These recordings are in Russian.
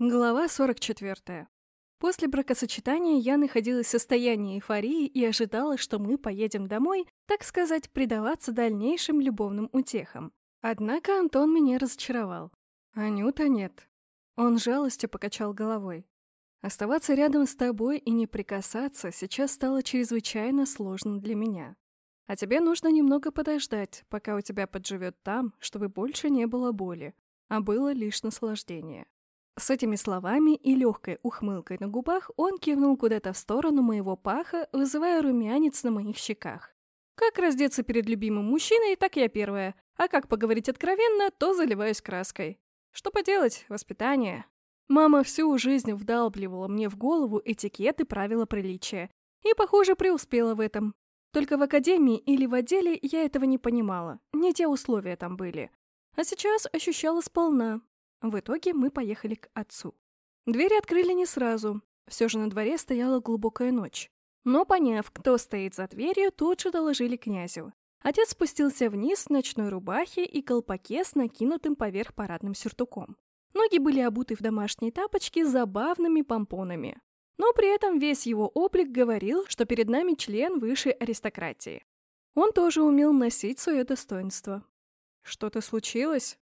Глава 44. После бракосочетания я находилась в состоянии эйфории и ожидала, что мы поедем домой, так сказать, предаваться дальнейшим любовным утехам. Однако Антон меня разочаровал. Анюта нет. Он жалостью покачал головой. Оставаться рядом с тобой и не прикасаться сейчас стало чрезвычайно сложно для меня. А тебе нужно немного подождать, пока у тебя подживет там, чтобы больше не было боли, а было лишь наслаждение. С этими словами и легкой ухмылкой на губах он кивнул куда-то в сторону моего паха, вызывая румянец на моих щеках. Как раздеться перед любимым мужчиной, так я первая, а как поговорить откровенно, то заливаюсь краской. Что поделать, воспитание. Мама всю жизнь вдалбливала мне в голову этикет и правила приличия. И, похоже, преуспела в этом. Только в академии или в отделе я этого не понимала, не те условия там были. А сейчас ощущала сполна, в итоге мы поехали к отцу. Двери открыли не сразу. Все же на дворе стояла глубокая ночь. Но, поняв, кто стоит за дверью, тут же доложили князю. Отец спустился вниз в ночной рубахе и колпаке с накинутым поверх парадным сюртуком. Ноги были обуты в домашние тапочки с забавными помпонами. Но при этом весь его облик говорил, что перед нами член высшей аристократии. Он тоже умел носить свое достоинство. «Что-то случилось?»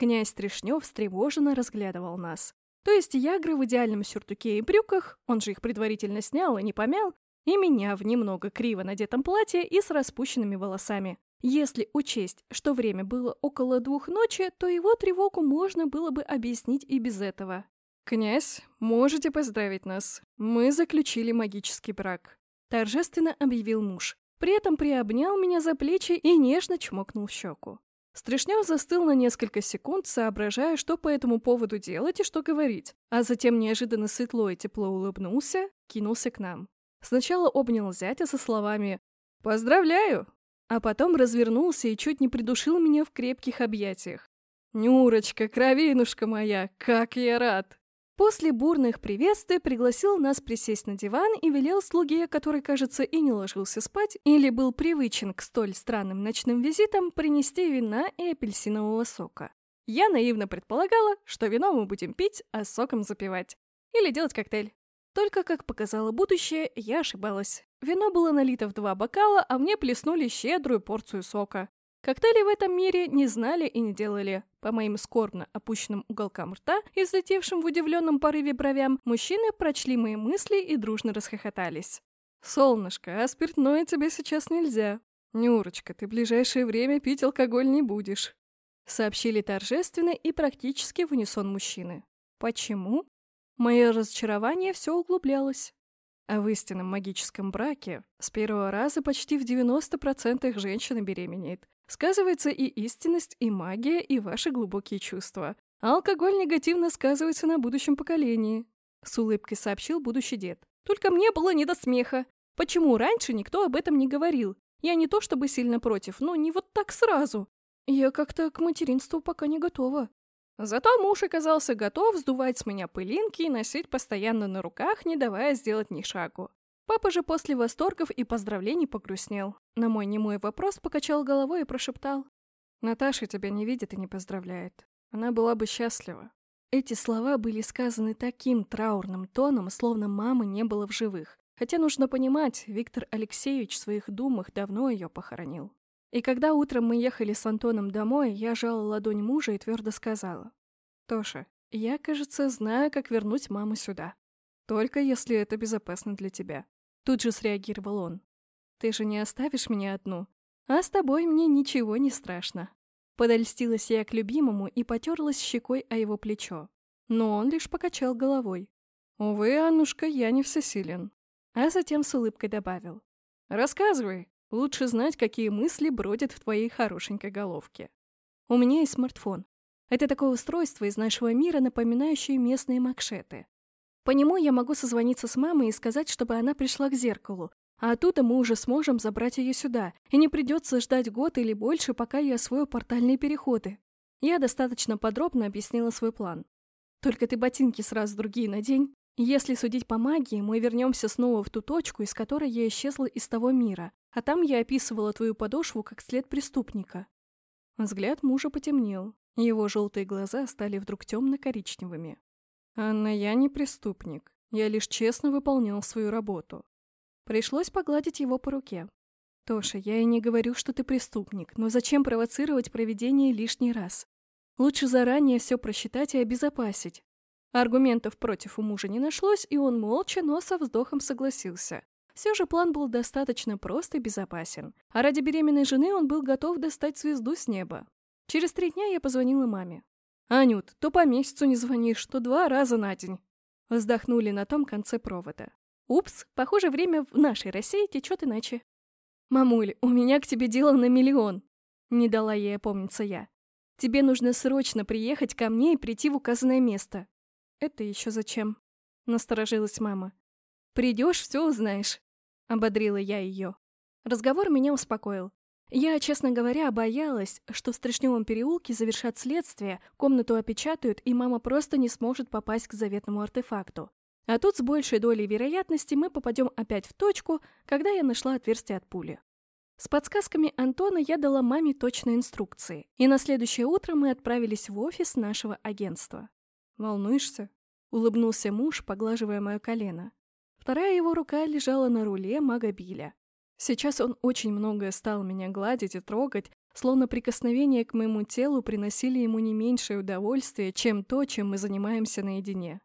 Князь Трешнев встревоженно разглядывал нас. То есть Ягры в идеальном сюртуке и брюках, он же их предварительно снял и не помял, и меня в немного криво надетом платье и с распущенными волосами. Если учесть, что время было около двух ночи, то его тревогу можно было бы объяснить и без этого. «Князь, можете поздравить нас. Мы заключили магический брак», – торжественно объявил муж. При этом приобнял меня за плечи и нежно чмокнул в щеку. Стришнев застыл на несколько секунд, соображая, что по этому поводу делать и что говорить, а затем неожиданно светло и тепло улыбнулся, кинулся к нам. Сначала обнял зятя со словами «Поздравляю!», а потом развернулся и чуть не придушил меня в крепких объятиях. «Нюрочка, кровинушка моя, как я рад!» После бурных приветствий пригласил нас присесть на диван и велел слуге, который, кажется, и не ложился спать, или был привычен к столь странным ночным визитам, принести вина и апельсинового сока. Я наивно предполагала, что вино мы будем пить, а соком запивать. Или делать коктейль. Только, как показало будущее, я ошибалась. Вино было налито в два бокала, а мне плеснули щедрую порцию сока. Коктейли в этом мире не знали и не делали. По моим скорбно опущенным уголкам рта и взлетевшим в удивленном порыве бровям, мужчины прочли мои мысли и дружно расхохотались. «Солнышко, а спиртное тебе сейчас нельзя. Нюрочка, ты в ближайшее время пить алкоголь не будешь», сообщили торжественно и практически в унисон мужчины. «Почему?» Мое разочарование все углублялось. А в истинном магическом браке с первого раза почти в 90% женщина беременеет. Сказывается и истинность, и магия, и ваши глубокие чувства. А алкоголь негативно сказывается на будущем поколении. С улыбкой сообщил будущий дед. Только мне было не до смеха. Почему раньше никто об этом не говорил? Я не то чтобы сильно против, но не вот так сразу. Я как-то к материнству пока не готова. Зато муж оказался готов сдувать с меня пылинки и носить постоянно на руках, не давая сделать ни шагу. Папа же после восторгов и поздравлений погрустнел. На мой немой вопрос покачал головой и прошептал. «Наташа тебя не видит и не поздравляет. Она была бы счастлива». Эти слова были сказаны таким траурным тоном, словно мамы не было в живых. Хотя нужно понимать, Виктор Алексеевич в своих думах давно ее похоронил. И когда утром мы ехали с Антоном домой, я жала ладонь мужа и твердо сказала. «Тоша, я, кажется, знаю, как вернуть маму сюда. Только если это безопасно для тебя». Тут же среагировал он. «Ты же не оставишь меня одну, а с тобой мне ничего не страшно». Подольстилась я к любимому и потерлась щекой о его плечо. Но он лишь покачал головой. «Увы, Аннушка, я не всесилен». А затем с улыбкой добавил. «Рассказывай, Лучше знать, какие мысли бродят в твоей хорошенькой головке. У меня есть смартфон. Это такое устройство из нашего мира, напоминающее местные макшеты. По нему я могу созвониться с мамой и сказать, чтобы она пришла к зеркалу, а оттуда мы уже сможем забрать ее сюда, и не придется ждать год или больше, пока я освою портальные переходы. Я достаточно подробно объяснила свой план. Только ты ботинки сразу другие надень. Если судить по магии, мы вернемся снова в ту точку, из которой я исчезла из того мира, а там я описывала твою подошву как след преступника». Взгляд мужа потемнел, его желтые глаза стали вдруг темно-коричневыми. «Анна, я не преступник. Я лишь честно выполнял свою работу». Пришлось погладить его по руке. «Тоша, я и не говорю, что ты преступник, но зачем провоцировать проведение лишний раз? Лучше заранее все просчитать и обезопасить». Аргументов против у мужа не нашлось, и он молча, но со вздохом согласился. Все же план был достаточно прост и безопасен, а ради беременной жены он был готов достать звезду с неба. Через три дня я позвонила маме. «Анют, то по месяцу не звонишь, то два раза на день». Вздохнули на том конце провода. «Упс, похоже, время в нашей России течет иначе». «Мамуль, у меня к тебе дело на миллион!» Не дала ей опомниться я. «Тебе нужно срочно приехать ко мне и прийти в указанное место». «Это еще зачем?» Насторожилась мама. «Придешь, все узнаешь», — ободрила я ее. Разговор меня успокоил. Я, честно говоря, боялась, что в Стришневом переулке завершат следствие, комнату опечатают, и мама просто не сможет попасть к заветному артефакту. А тут с большей долей вероятности мы попадем опять в точку, когда я нашла отверстие от пули. С подсказками Антона я дала маме точные инструкции, и на следующее утро мы отправились в офис нашего агентства. «Волнуешься?» — улыбнулся муж, поглаживая мое колено. Вторая его рука лежала на руле магобиля. Сейчас он очень многое стал меня гладить и трогать, словно прикосновения к моему телу приносили ему не меньшее удовольствие, чем то, чем мы занимаемся наедине.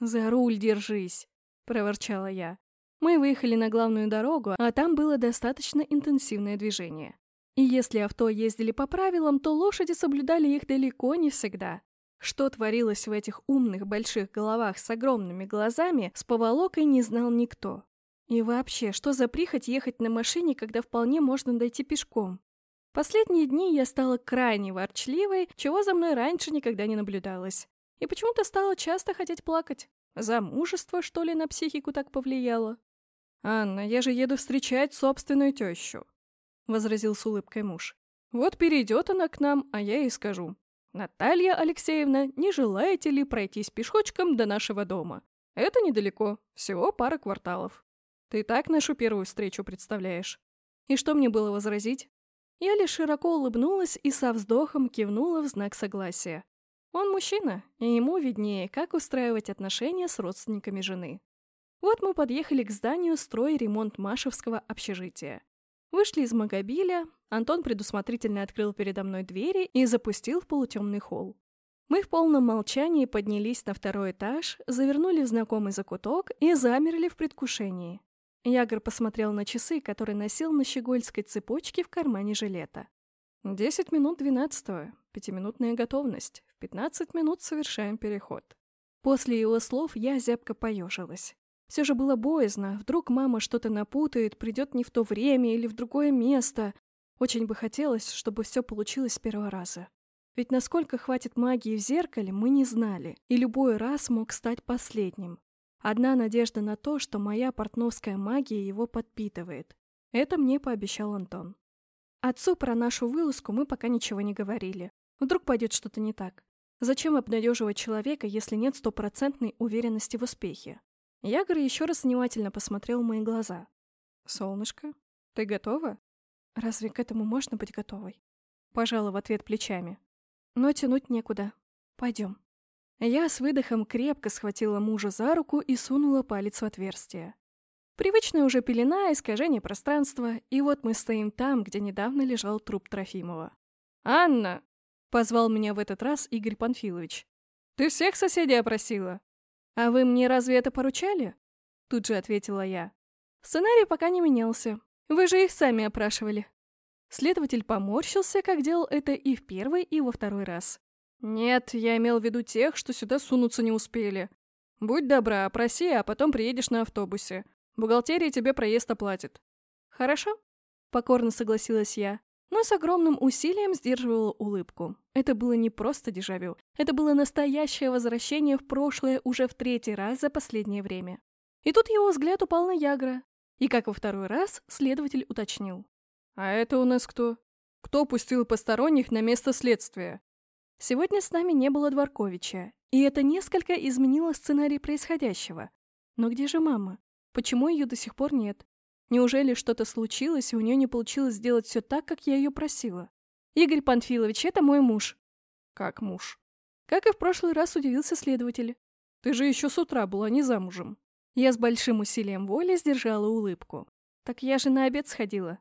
«За руль держись!» – проворчала я. Мы выехали на главную дорогу, а там было достаточно интенсивное движение. И если авто ездили по правилам, то лошади соблюдали их далеко не всегда. Что творилось в этих умных больших головах с огромными глазами, с поволокой не знал никто. И вообще, что за прихоть ехать на машине, когда вполне можно дойти пешком? Последние дни я стала крайне ворчливой, чего за мной раньше никогда не наблюдалось. И почему-то стала часто хотеть плакать. Замужество, что ли, на психику так повлияло? «Анна, я же еду встречать собственную тещу», — возразил с улыбкой муж. «Вот перейдет она к нам, а я ей скажу. Наталья Алексеевна, не желаете ли пройтись пешочком до нашего дома? Это недалеко, всего пара кварталов. Ты так нашу первую встречу представляешь? И что мне было возразить? Я лишь широко улыбнулась и со вздохом кивнула в знак согласия. Он мужчина, и ему виднее, как устраивать отношения с родственниками жены. Вот мы подъехали к зданию строй ремонт Машевского общежития. Вышли из Магобиля, Антон предусмотрительно открыл передо мной двери и запустил в полутемный холл. Мы в полном молчании поднялись на второй этаж, завернули в знакомый закуток и замерли в предвкушении. Ягор посмотрел на часы, которые носил на щегольской цепочке в кармане жилета. «Десять минут двенадцатого. Пятиминутная готовность. В пятнадцать минут совершаем переход». После его слов я зябко поежилась. Все же было боязно. Вдруг мама что-то напутает, придет не в то время или в другое место. Очень бы хотелось, чтобы все получилось с первого раза. Ведь насколько хватит магии в зеркале, мы не знали, и любой раз мог стать последним. Одна надежда на то, что моя портновская магия его подпитывает. Это мне пообещал Антон. Отцу про нашу вылазку мы пока ничего не говорили. Вдруг пойдет что-то не так. Зачем обнадеживать человека, если нет стопроцентной уверенности в успехе? Ягор еще раз внимательно посмотрел в мои глаза. «Солнышко, ты готова?» «Разве к этому можно быть готовой?» Пожала в ответ плечами. «Но тянуть некуда. Пойдем». Я с выдохом крепко схватила мужа за руку и сунула палец в отверстие. Привычная уже пелена, искажение пространства, и вот мы стоим там, где недавно лежал труп Трофимова. «Анна!» — позвал меня в этот раз Игорь Панфилович. «Ты всех соседей опросила?» «А вы мне разве это поручали?» Тут же ответила я. «Сценарий пока не менялся. Вы же их сами опрашивали». Следователь поморщился, как делал это и в первый, и во второй раз. «Нет, я имел в виду тех, что сюда сунуться не успели. Будь добра, опроси, а потом приедешь на автобусе. Бухгалтерия тебе проезд оплатит». «Хорошо», — покорно согласилась я, но с огромным усилием сдерживала улыбку. Это было не просто дежавю, это было настоящее возвращение в прошлое уже в третий раз за последнее время. И тут его взгляд упал на Ягра, и, как во второй раз, следователь уточнил. «А это у нас кто? Кто пустил посторонних на место следствия?» Сегодня с нами не было Дворковича, и это несколько изменило сценарий происходящего. Но где же мама? Почему ее до сих пор нет? Неужели что-то случилось, и у нее не получилось сделать все так, как я ее просила? Игорь Панфилович, это мой муж. Как муж? Как и в прошлый раз удивился следователь. Ты же еще с утра была не замужем». Я с большим усилием воли сдержала улыбку. «Так я же на обед сходила».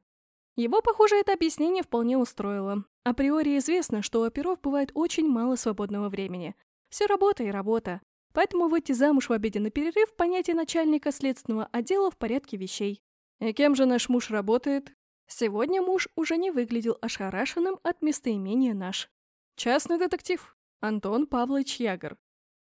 Его, похоже, это объяснение вполне устроило. Априори известно, что у оперов бывает очень мало свободного времени. Все работа и работа. Поэтому выйти замуж в обеденный перерыв – понятие начальника следственного отдела в порядке вещей. И кем же наш муж работает? Сегодня муж уже не выглядел ошарашенным от местоимения «наш». Частный детектив. Антон Павлович Ягор.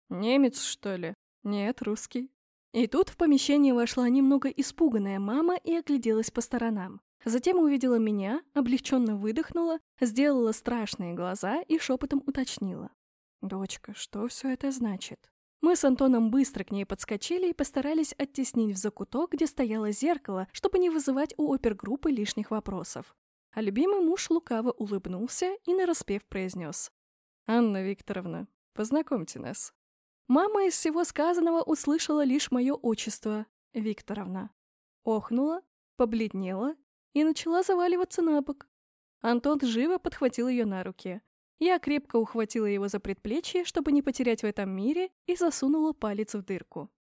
Немец, что ли? Нет, русский. И тут в помещение вошла немного испуганная мама и огляделась по сторонам. Затем увидела меня, облегченно выдохнула, сделала страшные глаза и шепотом уточнила. «Дочка, что все это значит?» Мы с Антоном быстро к ней подскочили и постарались оттеснить в закуток, где стояло зеркало, чтобы не вызывать у опергруппы лишних вопросов. А любимый муж лукаво улыбнулся и нараспев произнес. «Анна Викторовна, познакомьте нас». Мама из всего сказанного услышала лишь мое отчество — Викторовна. Охнула, побледнела и начала заваливаться на бок. Антон живо подхватил ее на руки. Я крепко ухватила его за предплечье, чтобы не потерять в этом мире, и засунула палец в дырку.